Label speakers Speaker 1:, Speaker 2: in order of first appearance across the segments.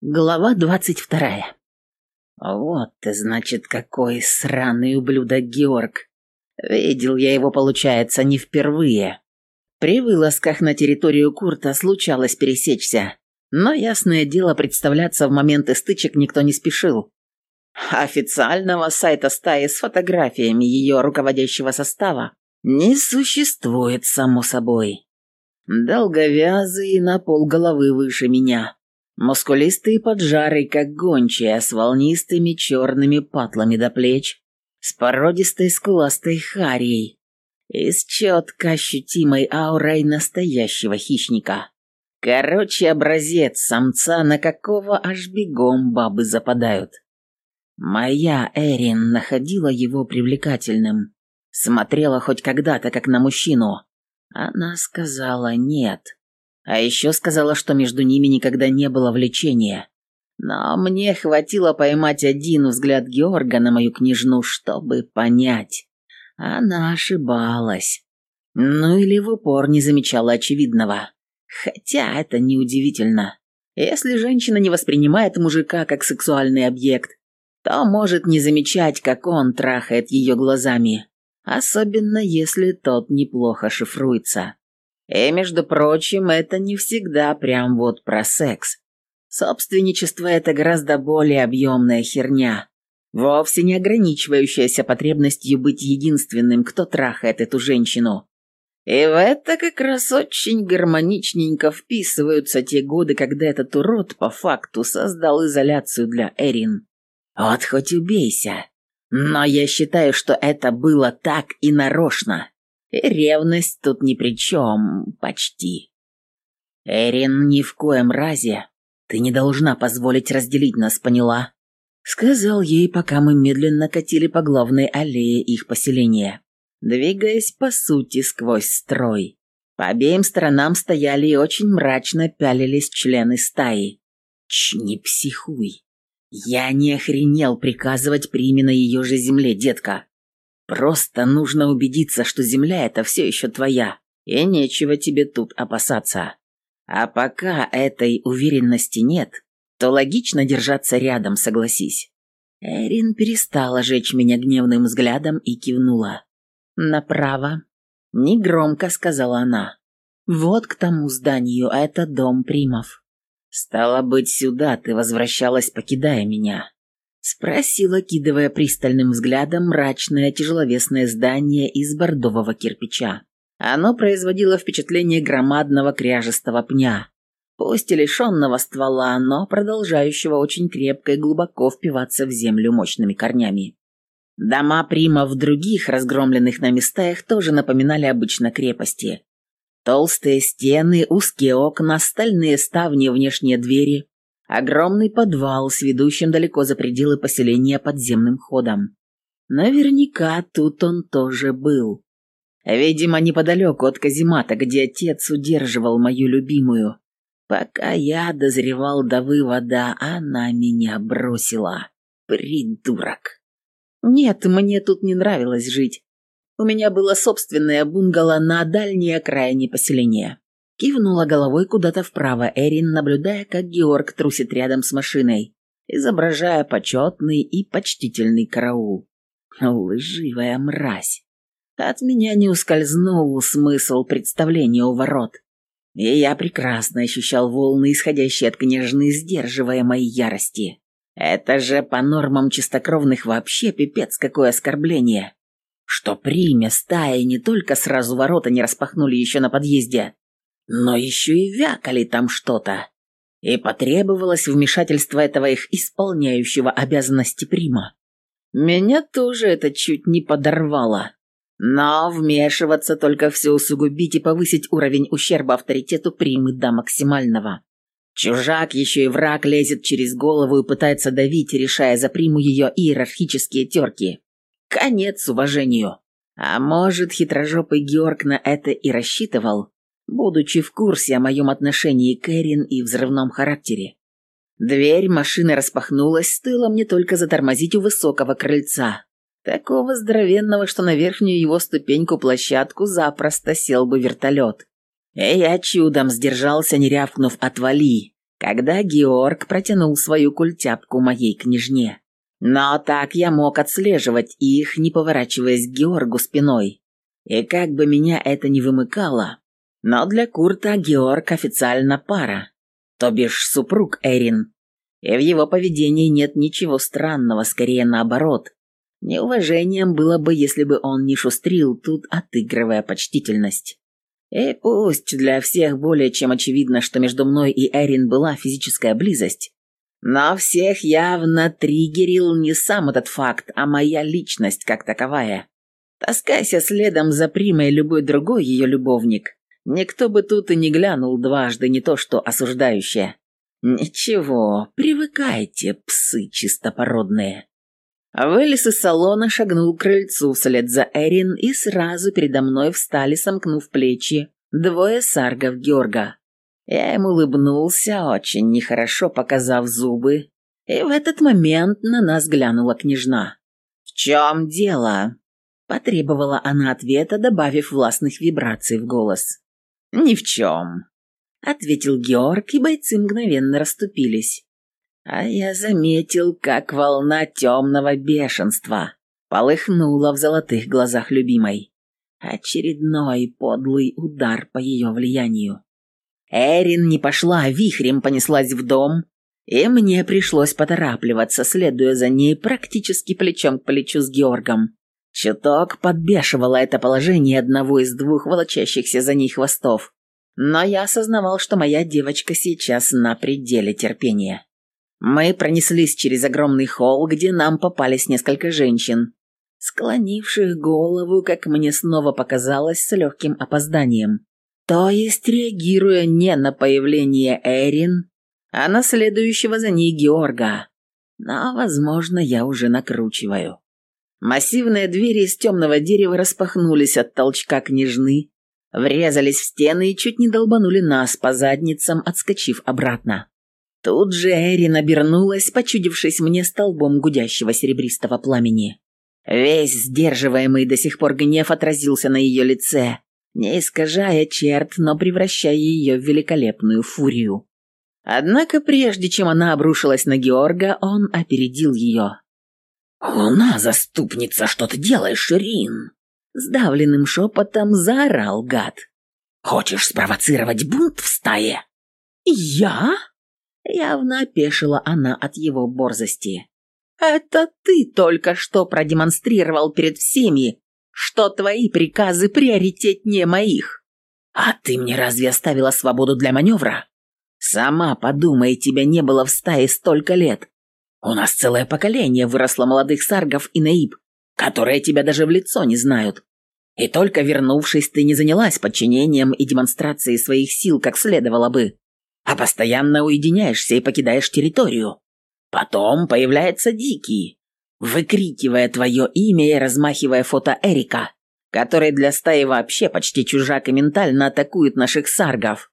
Speaker 1: Глава двадцать вторая. Вот ты, значит, какой сраный ублюдок Георг. Видел я его, получается, не впервые. При вылазках на территорию Курта случалось пересечься, но, ясное дело, представляться в моменты стычек никто не спешил. Официального сайта стаи с фотографиями ее руководящего состава не существует, само собой. Долговязый на пол головы выше меня Мускулистый и поджарый, как гончая, с волнистыми черными патлами до плеч, с породистой скуластой харей и с четко ощутимой аурой настоящего хищника. Короче, образец самца, на какого аж бегом бабы западают. Моя Эрин находила его привлекательным. Смотрела хоть когда-то как на мужчину. Она сказала нет. А еще сказала, что между ними никогда не было влечения. Но мне хватило поймать один взгляд Георга на мою княжну, чтобы понять. Она ошибалась. Ну или в упор не замечала очевидного. Хотя это неудивительно. Если женщина не воспринимает мужика как сексуальный объект, то может не замечать, как он трахает ее глазами. Особенно если тот неплохо шифруется. И, между прочим, это не всегда прям вот про секс. Собственничество – это гораздо более объемная херня, вовсе не ограничивающаяся потребностью быть единственным, кто трахает эту женщину. И в это как раз очень гармоничненько вписываются те годы, когда этот урод по факту создал изоляцию для Эрин. Вот хоть убейся. Но я считаю, что это было так и нарочно. Ревность тут ни при чем, почти. Эрин, ни в коем разе. Ты не должна позволить разделить нас, поняла? Сказал ей, пока мы медленно катили по главной аллее их поселения, двигаясь по сути сквозь строй. По обеим сторонам стояли и очень мрачно пялились члены стаи. Ч, не психуй. Я не охренел приказывать Приме на ее же земле, детка. Просто нужно убедиться, что земля эта все еще твоя, и нечего тебе тут опасаться. А пока этой уверенности нет, то логично держаться рядом, согласись. Эрин перестала жечь меня гневным взглядом и кивнула. «Направо», — негромко сказала она. «Вот к тому зданию, а это дом Примов». «Стало быть, сюда ты возвращалась, покидая меня». Спросила, кидывая пристальным взглядом мрачное тяжеловесное здание из бордового кирпича. Оно производило впечатление громадного кряжестого пня, пусть и лишенного ствола, но продолжающего очень крепко и глубоко впиваться в землю мощными корнями. Дома Прима в других разгромленных на местах тоже напоминали обычно крепости. Толстые стены, узкие окна, стальные ставни, внешние двери, Огромный подвал с ведущим далеко за пределы поселения подземным ходом. Наверняка тут он тоже был. Видимо, неподалеку от каземата, где отец удерживал мою любимую. Пока я дозревал до вывода, она меня бросила. Придурок. Нет, мне тут не нравилось жить. У меня было собственное бунгало на дальней окраине поселения. Кивнула головой куда-то вправо Эрин, наблюдая, как Георг трусит рядом с машиной, изображая почетный и почтительный караул. Лживая мразь. От меня не ускользнул смысл представления у ворот. И я прекрасно ощущал волны, исходящие от княжны, сдерживая мои ярости. Это же по нормам чистокровных вообще пипец какое оскорбление. Что примя стая не только сразу ворота не распахнули еще на подъезде, но еще и вякали там что-то. И потребовалось вмешательство этого их исполняющего обязанности прима. Меня тоже это чуть не подорвало. Но вмешиваться только все усугубить и повысить уровень ущерба авторитету примы до максимального. Чужак еще и враг лезет через голову и пытается давить, решая за приму ее иерархические терки. Конец уважению. А может, хитрожопый Георг на это и рассчитывал, будучи в курсе о моем отношении к Эрин и взрывном характере. Дверь машины распахнулась, стоило мне только затормозить у высокого крыльца. Такого здоровенного, что на верхнюю его ступеньку-площадку запросто сел бы вертолет. И я чудом сдержался, не рявкнув «отвали», когда Георг протянул свою культяпку моей княжне. Но так я мог отслеживать их, не поворачиваясь к Георгу спиной. И как бы меня это ни вымыкало, но для Курта Георг официально пара, то бишь супруг Эрин. И в его поведении нет ничего странного, скорее наоборот. Неуважением было бы, если бы он не шустрил, тут отыгрывая почтительность. И пусть для всех более чем очевидно, что между мной и Эрин была физическая близость, но всех явно триггерил не сам этот факт, а моя личность как таковая. Таскайся следом за Примой любой другой ее любовник. Никто бы тут и не глянул дважды, не то что осуждающее. Ничего, привыкайте, псы чистопородные. Вылез из салона, шагнул к крыльцу вслед за Эрин, и сразу передо мной встали, сомкнув плечи, двое саргов Георга. Я ему улыбнулся, очень нехорошо показав зубы, и в этот момент на нас глянула княжна. «В чем дело?» – потребовала она ответа, добавив властных вибраций в голос. «Ни в чем», – ответил Георг, и бойцы мгновенно расступились. А я заметил, как волна темного бешенства полыхнула в золотых глазах любимой. Очередной подлый удар по ее влиянию. Эрин не пошла, вихрем понеслась в дом, и мне пришлось поторапливаться, следуя за ней практически плечом к плечу с Георгом. Чуток подбешивало это положение одного из двух волочащихся за ней хвостов, но я осознавал, что моя девочка сейчас на пределе терпения. Мы пронеслись через огромный холл, где нам попались несколько женщин, склонивших голову, как мне снова показалось, с легким опозданием. То есть реагируя не на появление Эрин, а на следующего за ней Георга. Но, возможно, я уже накручиваю. Массивные двери из темного дерева распахнулись от толчка княжны, врезались в стены и чуть не долбанули нас по задницам, отскочив обратно. Тут же Эрин обернулась, почудившись мне столбом гудящего серебристого пламени. Весь сдерживаемый до сих пор гнев отразился на ее лице, не искажая черт, но превращая ее в великолепную фурию. Однако прежде чем она обрушилась на Георга, он опередил ее. «Луна, заступница, что ты делаешь, Ширин?» Сдавленным шепотом заорал гад. «Хочешь спровоцировать бунт в стае?» «Я?» Явно опешила она от его борзости. «Это ты только что продемонстрировал перед всеми, что твои приказы приоритетнее моих. А ты мне разве оставила свободу для маневра? Сама подумай, тебя не было в стае столько лет. У нас целое поколение выросло молодых саргов и наиб, которые тебя даже в лицо не знают. И только вернувшись, ты не занялась подчинением и демонстрацией своих сил, как следовало бы, а постоянно уединяешься и покидаешь территорию. Потом появляется Дикий, выкрикивая твое имя и размахивая фото Эрика, который для стаи вообще почти чужак и ментально атакует наших саргов.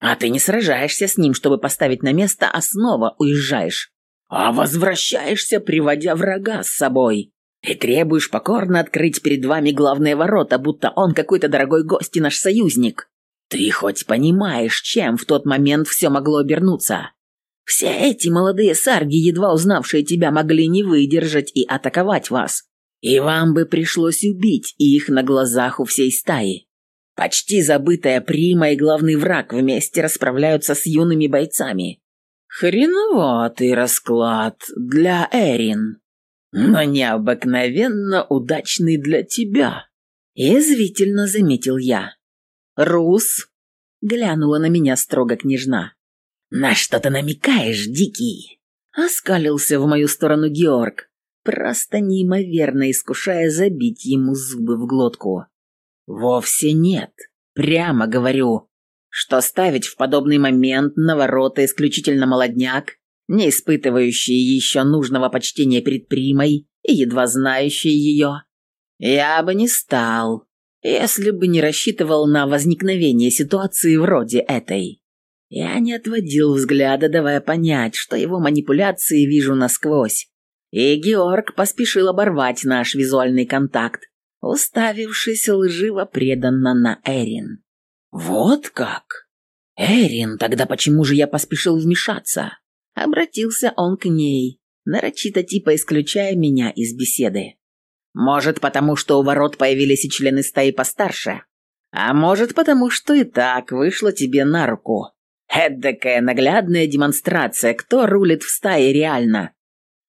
Speaker 1: А ты не сражаешься с ним, чтобы поставить на место, а снова уезжаешь. А возвращаешься, приводя врага с собой. И требуешь покорно открыть перед вами главные ворота, будто он какой-то дорогой гость и наш союзник. Ты хоть понимаешь, чем в тот момент все могло обернуться? Все эти молодые сарги, едва узнавшие тебя, могли не выдержать и атаковать вас. И вам бы пришлось убить их на глазах у всей стаи. Почти забытая Прима и главный враг вместе расправляются с юными бойцами. Хреноватый расклад для Эрин, но необыкновенно удачный для тебя. Язвительно заметил я. Рус глянула на меня строго княжна. «На что ты намекаешь, Дикий?» Оскалился в мою сторону Георг, просто неимоверно искушая забить ему зубы в глотку. «Вовсе нет. Прямо говорю, что ставить в подобный момент на ворота исключительно молодняк, не испытывающий еще нужного почтения перед Примой и едва знающий ее, я бы не стал, если бы не рассчитывал на возникновение ситуации вроде этой. Я не отводил взгляда, давая понять, что его манипуляции вижу насквозь. И Георг поспешил оборвать наш визуальный контакт, уставившись лживо преданно на Эрин. «Вот как? «Эрин, тогда почему же я поспешил вмешаться?» Обратился он к ней, нарочито типа исключая меня из беседы. «Может, потому что у ворот появились и члены стаи постарше? А может, потому что и так вышло тебе на руку? Эдакая наглядная демонстрация, кто рулит в стае реально?»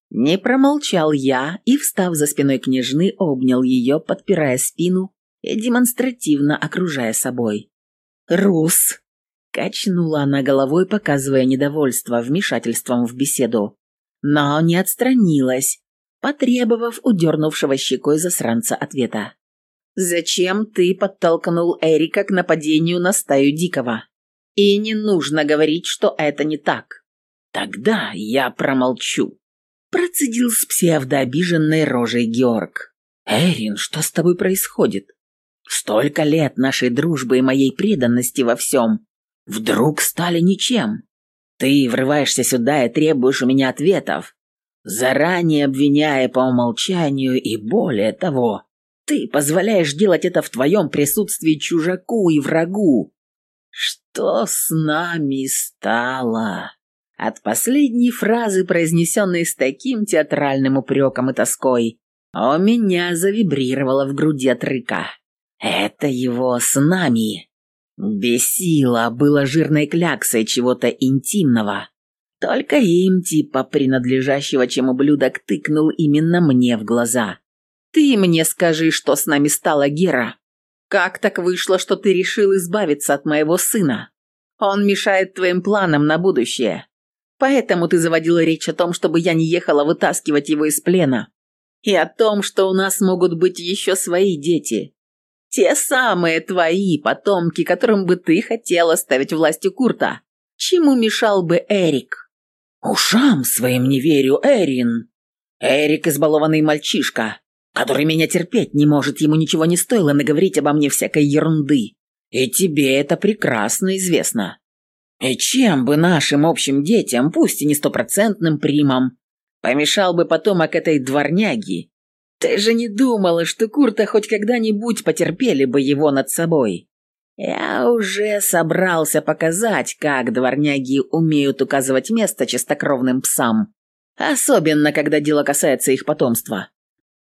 Speaker 1: Не промолчал я и, встав за спиной княжны, обнял ее, подпирая спину и демонстративно окружая собой. «Рус!» – качнула она головой, показывая недовольство вмешательством в беседу, но не отстранилась, потребовав удернувшего щекой засранца ответа. «Зачем ты подтолкнул Эрика к нападению на стаю Дикого? И не нужно говорить, что это не так. Тогда я промолчу». Процедил с псевдообиженной рожей Георг. «Эрин, что с тобой происходит? Столько лет нашей дружбы и моей преданности во всем вдруг стали ничем. Ты врываешься сюда и требуешь у меня ответов, заранее обвиняя по умолчанию и более того, ты позволяешь делать это в твоем присутствии чужаку и врагу. Что с нами стало?» От последней фразы, произнесенной с таким театральным упреком и тоской, у меня завибрировало в груди от рыка. Это его с нами. Бесило было жирной кляксой чего-то интимного. Только им типа принадлежащего, чем ублюдок тыкнул именно мне в глаза. «Ты мне скажи, что с нами стало, Гера. Как так вышло, что ты решил избавиться от моего сына? Он мешает твоим планам на будущее. Поэтому ты заводила речь о том, чтобы я не ехала вытаскивать его из плена. И о том, что у нас могут быть еще свои дети. Те самые твои потомки, которым бы ты хотела ставить властью Курта. Чему мешал бы Эрик? Ушам своим не верю, Эрин. Эрик избалованный мальчишка, который меня терпеть не может, ему ничего не стоило наговорить обо мне всякой ерунды. И тебе это прекрасно известно. И чем бы нашим общим детям, пусть и не стопроцентным примам, помешал бы потомок этой дворняги? Ты же не думала, что Курта хоть когда-нибудь потерпели бы его над собой? Я уже собрался показать, как дворняги умеют указывать место чистокровным псам, особенно когда дело касается их потомства.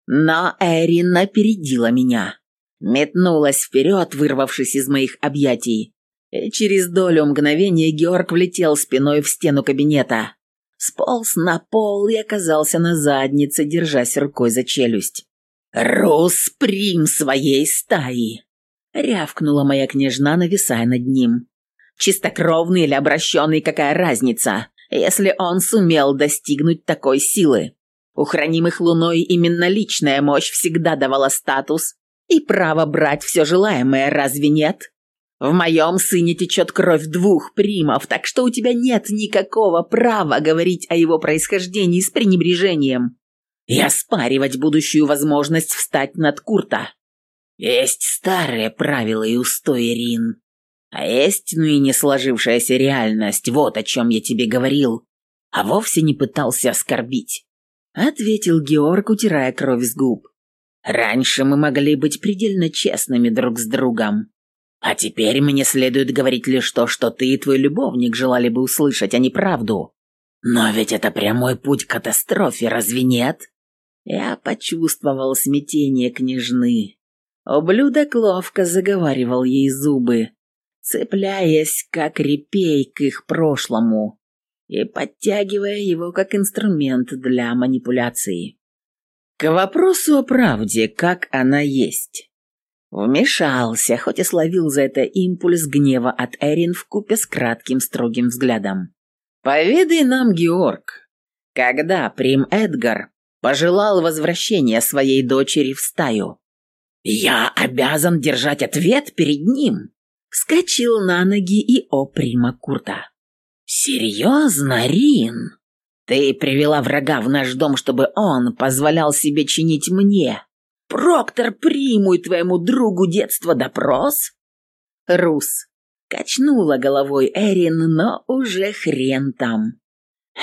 Speaker 1: Но Эрин опередила меня, метнулась вперед, вырвавшись из моих объятий, и через долю мгновения Георг влетел спиной в стену кабинета. Сполз на пол и оказался на заднице, держась рукой за челюсть. «Рус, прим своей стаи!» — рявкнула моя княжна, нависая над ним. «Чистокровный или обращенный, какая разница, если он сумел достигнуть такой силы? У хранимых луной именно личная мощь всегда давала статус и право брать все желаемое, разве нет?» В моем сыне течет кровь двух примов, так что у тебя нет никакого права говорить о его происхождении с пренебрежением и оспаривать будущую возможность встать над Курта. Есть старые правила и устои, Рин. А есть, ну и не сложившаяся реальность, вот о чем я тебе говорил, а вовсе не пытался оскорбить. Ответил Георг, утирая кровь с губ. Раньше мы могли быть предельно честными друг с другом. А теперь мне следует говорить лишь то, что ты и твой любовник желали бы услышать, а не правду. Но ведь это прямой путь к катастрофе, разве нет? Я почувствовал смятение княжны. Ублюдок ловко заговаривал ей зубы, цепляясь, как репей, к их прошлому и подтягивая его как инструмент для манипуляции. К вопросу о правде, как она есть. Вмешался, хоть и словил за это импульс гнева от Эрин в купе с кратким строгим взглядом. «Поведай нам, Георг, когда Прим Эдгар пожелал возвращения своей дочери в стаю?» «Я обязан держать ответ перед ним!» Вскочил на ноги и о Прима Курта. «Серьезно, Рин? Ты привела врага в наш дом, чтобы он позволял себе чинить мне, Проктор приму и твоему другу детства допрос?» Рус. Качнула головой Эрин, но уже хрен там.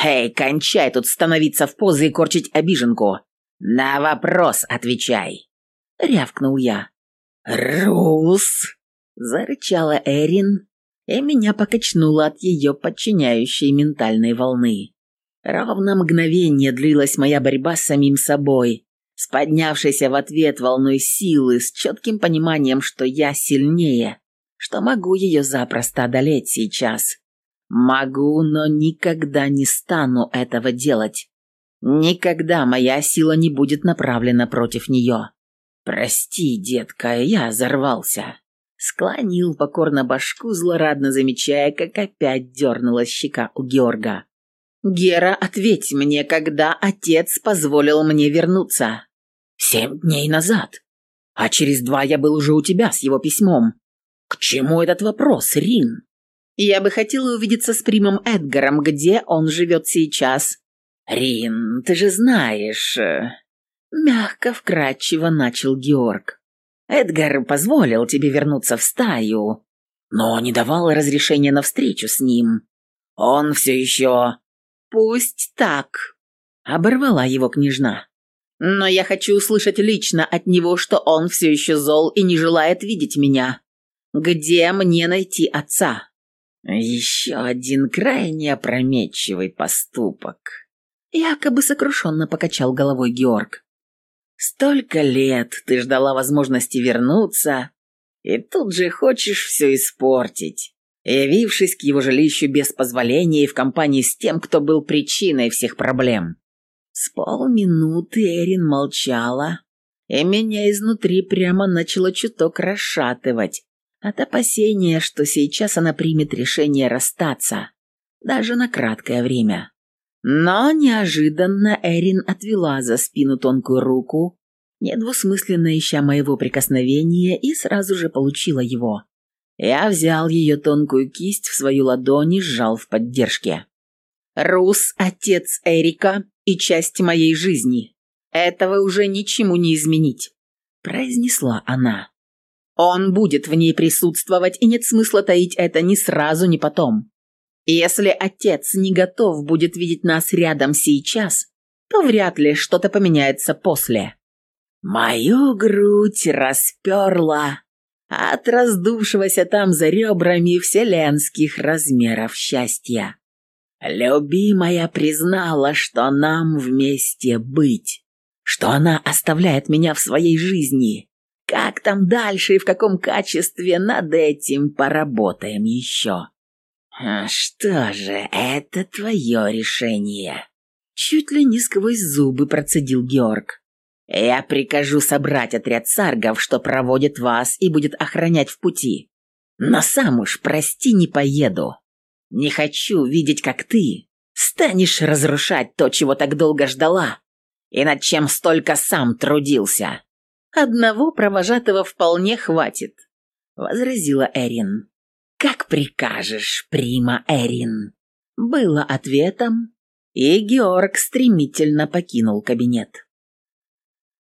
Speaker 1: «Эй, кончай тут становиться в позы и корчить обиженку. На вопрос отвечай!» Рявкнул я. «Рус!» Зарычала Эрин, и меня покачнуло от ее подчиняющей ментальной волны. Ровно мгновение длилась моя борьба с самим собой, с поднявшейся в ответ волной силы, с четким пониманием, что я сильнее, что могу ее запросто одолеть сейчас. Могу, но никогда не стану этого делать. Никогда моя сила не будет направлена против нее. Прости, детка, я взорвался. Склонил покорно башку, злорадно замечая, как опять дернулась щека у Георга. «Гера, ответь мне, когда отец позволил мне вернуться?» «Семь дней назад. А через два я был уже у тебя с его письмом. К чему этот вопрос, Рин?» «Я бы хотела увидеться с примом Эдгаром, где он живет сейчас». «Рин, ты же знаешь...» э, Мягко, вкрадчиво начал Георг. Эдгар позволил тебе вернуться в стаю, но не давал разрешения на встречу с ним. Он все еще... Пусть так, оборвала его княжна. Но я хочу услышать лично от него, что он все еще зол и не желает видеть меня. Где мне найти отца? Еще один крайне опрометчивый поступок. Якобы сокрушенно покачал головой Георг. Столько лет ты ждала возможности вернуться, и тут же хочешь все испортить, явившись к его жилищу без позволения и в компании с тем, кто был причиной всех проблем. С полминуты Эрин молчала, и меня изнутри прямо начало чуток расшатывать от опасения, что сейчас она примет решение расстаться, даже на краткое время. Но неожиданно Эрин отвела за спину тонкую руку, недвусмысленно ища моего прикосновения, и сразу же получила его. Я взял ее тонкую кисть в свою ладонь и сжал в поддержке. «Рус – отец Эрика и часть моей жизни. Этого уже ничему не изменить», – произнесла она. «Он будет в ней присутствовать, и нет смысла таить это ни сразу, ни потом. Если отец не готов будет видеть нас рядом сейчас, то вряд ли что-то поменяется после. Мою грудь расперла от раздувшегося там за ребрами вселенских размеров счастья. Любимая признала, что нам вместе быть, что она оставляет меня в своей жизни. Как там дальше и в каком качестве, над этим поработаем еще. А «Что же, это твое решение?» Чуть ли не сквозь зубы процедил Георг. «Я прикажу собрать отряд саргов, что проводит вас и будет охранять в пути. Но сам уж, прости, не поеду. Не хочу видеть, как ты станешь разрушать то, чего так долго ждала, и над чем столько сам трудился». «Одного провожатого вполне хватит», — возразила Эрин. «Как прикажешь, прима Эрин», было ответом, и Георг стремительно покинул кабинет.